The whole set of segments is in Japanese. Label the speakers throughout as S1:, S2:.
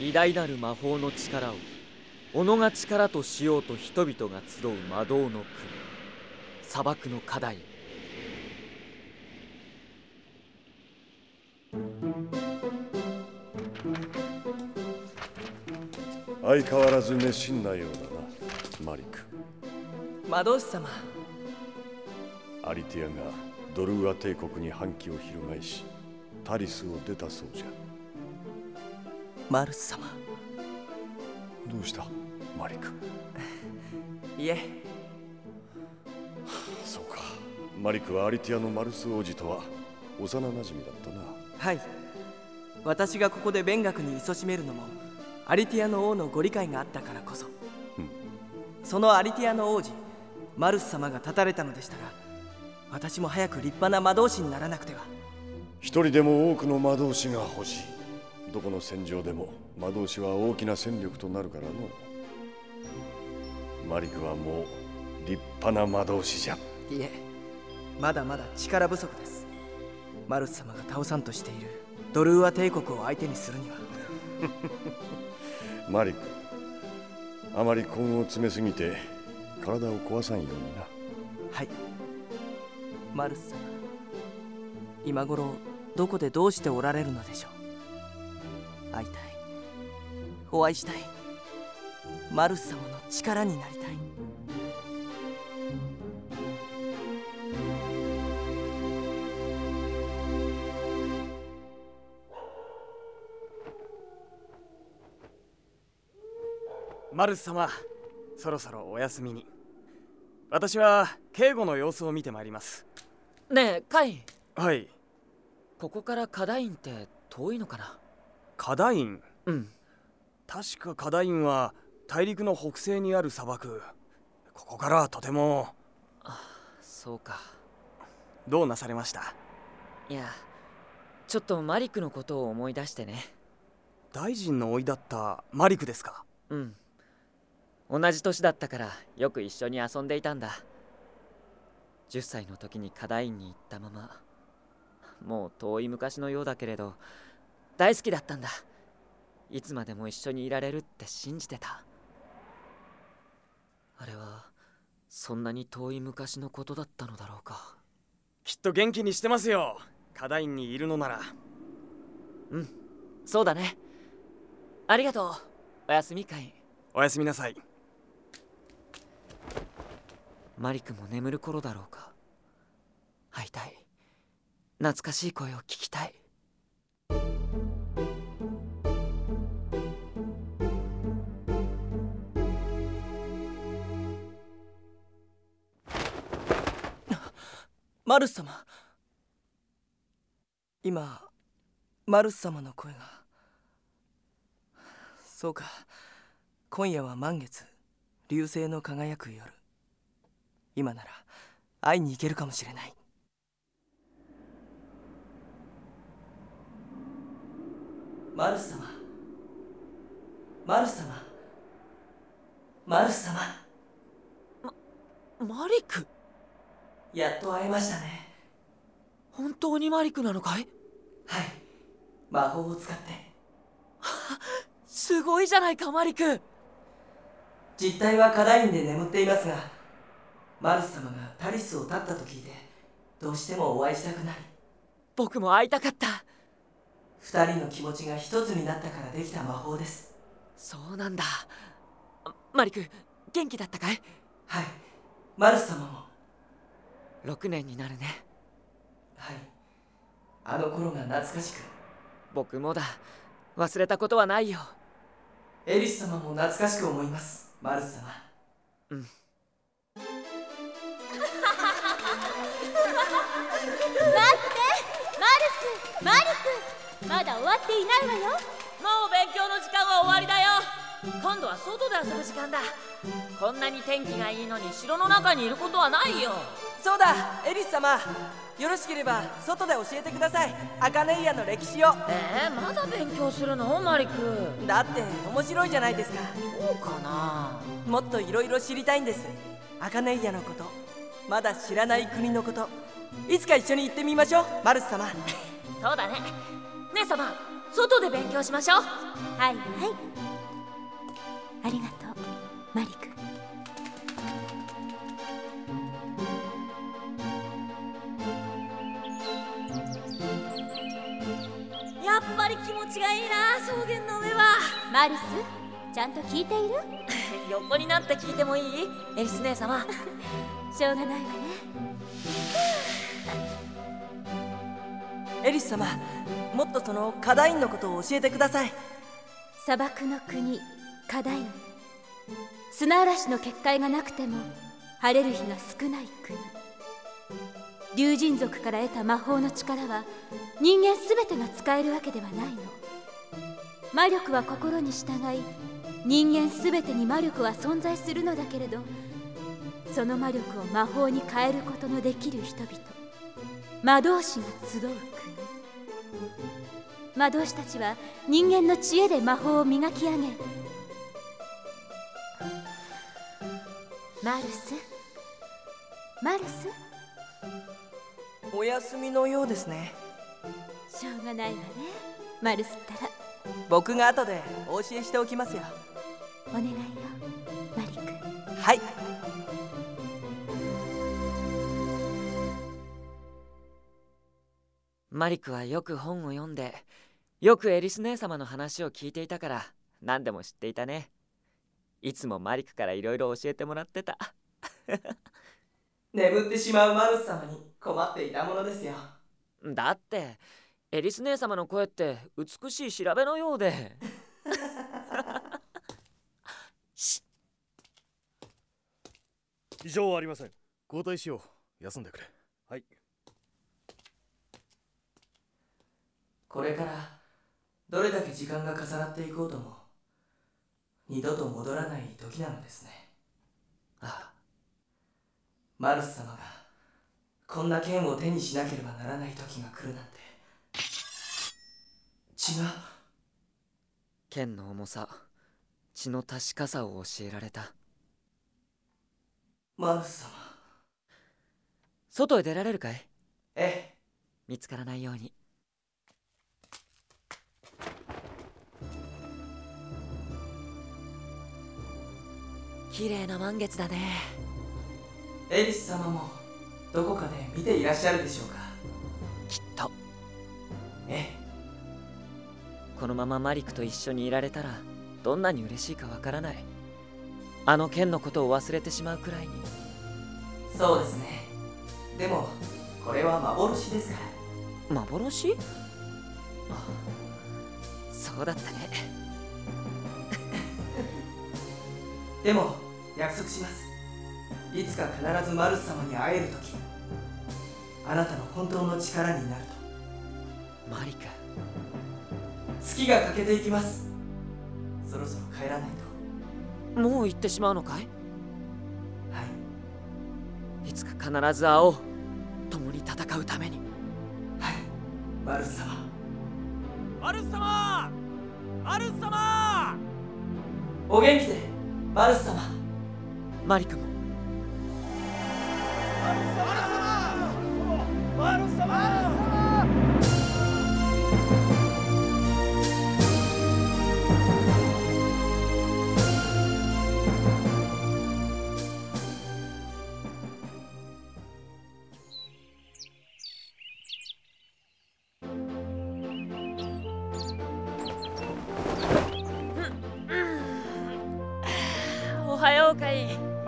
S1: 偉大なる魔法の力を己が力としようと人々が集う魔導の国砂漠の課題
S2: 相変わらず熱心なようだなマリク。
S3: 魔導士様。
S2: アリティアがドルーア帝国に反旗を翻しタリスを出たそうじゃ
S3: マルス様。
S2: どうした？マリク。
S3: いえ。
S2: そうか。マリクはアリティアのマルス王子とは幼馴染だったな。
S3: はい。私がここで勉学に勤しめるのもアリティアの王のご理解があったからこそ、
S2: うん、
S3: そのアリティアの王子マルス様が立たれたのでしたら私も早く立派な魔導士にならなくては。
S2: 一人でも多くの魔導士が欲しいどこの戦場でも魔導士は大きな戦力となるからの。マリクはもう立派な魔導士じゃ。
S3: いえまだまだ力不足です。マルス様が倒さんとしている。ドルーア帝国を相手にするには。
S2: マリクあまり根を詰めすぎて体を壊さんようにな。
S3: はい。マルス様今頃どこでどうしておられるのでしょう会いたい。お会いしたい。マルス様の力になりたい。
S4: マルス様そろそろお休みに。私は警護の様子を見てまいります。
S1: ねえカイ。
S4: はい。
S1: ここからカダインって遠いのかな？
S4: カダイン
S1: うん。
S4: 確かカダインは大陸の北西にある砂漠。ここからはとても。
S1: あそうか。
S4: どうなされました？
S1: いやちょっとマリクのことを思い出してね。
S4: 大臣の甥だったマリクですか？
S1: うん。同じ年だったからよく一緒に遊んでいたんだ。10歳の時に課題院に行ったままもう遠い昔のようだけれど大好きだったんだ。いつまでも一緒にいられるって信じてた。あれはそんなに遠い昔のことだったのだろうか。
S4: きっと元気にしてますよ。課題院にいるのなら。
S1: うんそうだね。ありがとう。おやすみかい
S4: おやすみなさい。
S1: マリクも眠る頃だろうか。会いたい。懐かしい声を聞きたい
S3: マル様。今マルス様の声が。そうか。今夜は満月流星の輝く夜。今なら会いに行けるかもしれない。マルス様。マルス様。マル様。
S1: まマリク？
S3: やっと会えましたね。
S1: 本当にマリクなのかい？
S3: はい。魔法を使って。
S1: すごいじゃないかマリク。
S3: 実態は課題院で眠っていますがマルス様がタリスを断ったと聞いてどうしてもお会いしたくなり。
S1: 僕も会いたかった。
S3: 二人の気持ちが一つになったからできた魔法です。
S1: そうなんだ。マリク元気だったかい？
S3: はい。マルス様も
S1: 6年になるね。
S3: はい。あの頃が懐かしく。
S1: 僕もだ。忘れたことはないよ。
S3: エリス様も懐かしく思います。マルス様
S1: うん。
S5: マリクまだ終わっていないわよ。
S1: もう勉強の時間は終わりだよ。今度は外で遊ぶ時間だ。こんなに天気がいいのに城の中にいることはないよ
S3: そうだエリス様。よろしければ外で教えてください。アカネイアの歴史を。
S1: えー、まだ勉強するの？マリク。
S3: だって面白いじゃないですか。
S1: そうかな？
S3: もっといろいろ知りたいんです。アカネイアのこと。まだ知らない国のこと。いつか一緒に行ってみましょうマルス様。
S1: そうだね。姉様
S5: 外で勉強しましょう。はいはい。ありがとうマリクちがいいな草原の上は。マルスちゃんと聞いている？
S1: 横になって聞いてもいい？エリス姉様。
S5: しょうがないわね。
S3: エリス様もっとそのカダインのことを教えてください。
S5: 砂漠の国カダイン砂嵐の結界がなくても晴れる日が少ない国。竜神族から得た魔法の力は人間すべてが使えるわけではないの魔力は心に従い人間すべてに魔力は存在するのだけれどその魔力を魔法に変えることのできる人々魔導士が集う国。魔導士たちは人間の知恵で魔法を磨き上げマルス？マルス？
S3: お休みのようですね。
S5: しょうがないわねマルスったら
S3: 僕が後でお教えしておきますよ。
S5: お願いよマリク。
S3: はい。
S1: マリクはよく本を読んでよくエリス姉様の話を聞いていたから何でも知っていたね。いつもマリクからいろいろ教えてもらってた。
S3: 眠ってしまうマルス様に困っていたものですよ。
S1: だってエリス姉様の声って美しい調べのようで。し
S2: 異常はありません。交代しよう。休んでくれ。はい。
S3: これからどれだけ時間が重なっていこうとも二度と戻らない時なのですね。
S1: あ。
S3: マルス様がこんな剣を手にしなければならない時が来るなんて違う。
S1: 剣の重さ血の確かさを教えられた。
S3: マルス様。
S1: 外へ出られるかい？
S3: ええ。
S1: 見つからないように。綺麗な満月だね。
S3: エリス様もどこかで見ていらっしゃるでしょうか？
S1: このままマリクと一緒にいられたらどんなに嬉しいかわからない。あの剣のことを忘れてしまうくらいに。
S3: そうですね。でもこれは幻ですか。ら
S1: 幻？あそうだったね。
S3: でも約束します。いつか必ずマルス様に会える時あなたの本当の力になると。
S1: マリク
S3: 月が欠けていきます。そろそろ帰らないと。
S1: もう行ってしまうのかい？
S3: はい。
S1: いつか必ず会おう。共に戦うために。
S3: はい。マルス様。
S4: マルス様！マルス様！
S3: お元気でマルス様。
S1: マリクも。お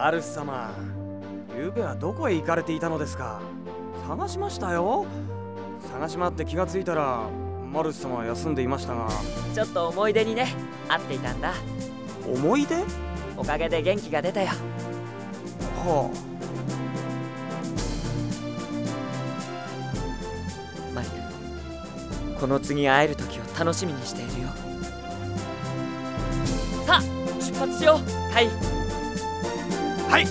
S4: マルス様昨べはどこへ行かれていたのですか？探しましたよ。探し回って気がついたらマルス様は休んでいましたが。
S1: ちょっと思い出にね会っていたんだ。
S4: 思い出？
S1: おかげで元気が出たよ。
S4: は
S1: マリクこの次会える時を楽しみにしているよ。さあ出発しよう。カイ
S4: あはい。